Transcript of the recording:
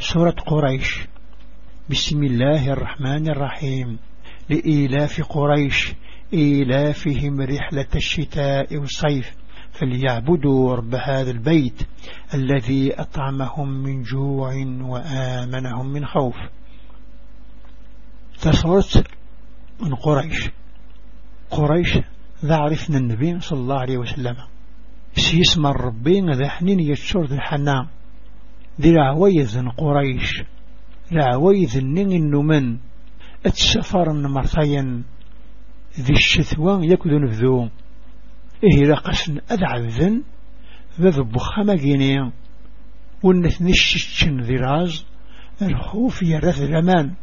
سورة قريش. بسم الله الرحمن الرحيم. لإيلاف قريش إيلافهم رحلة الشتاء والصيف فليعبدوا رب هذا البيت الذي أطعمهم من جوع وآمنهم من خوف. تصورت من قريش قريش ذا عرفنا النبي صلى الله عليه وسلم. سيسم الربين ذا حنين يتشور ذا الحنام ذي العويذ قريش العويذ النين النمن اتسفر مرثيا ذي الشثوان يكذن نفذو. إيه لقسن أدعذن ذا بخامة جينيا ونثنشتشن ذي راز الخوف يرث الأمان.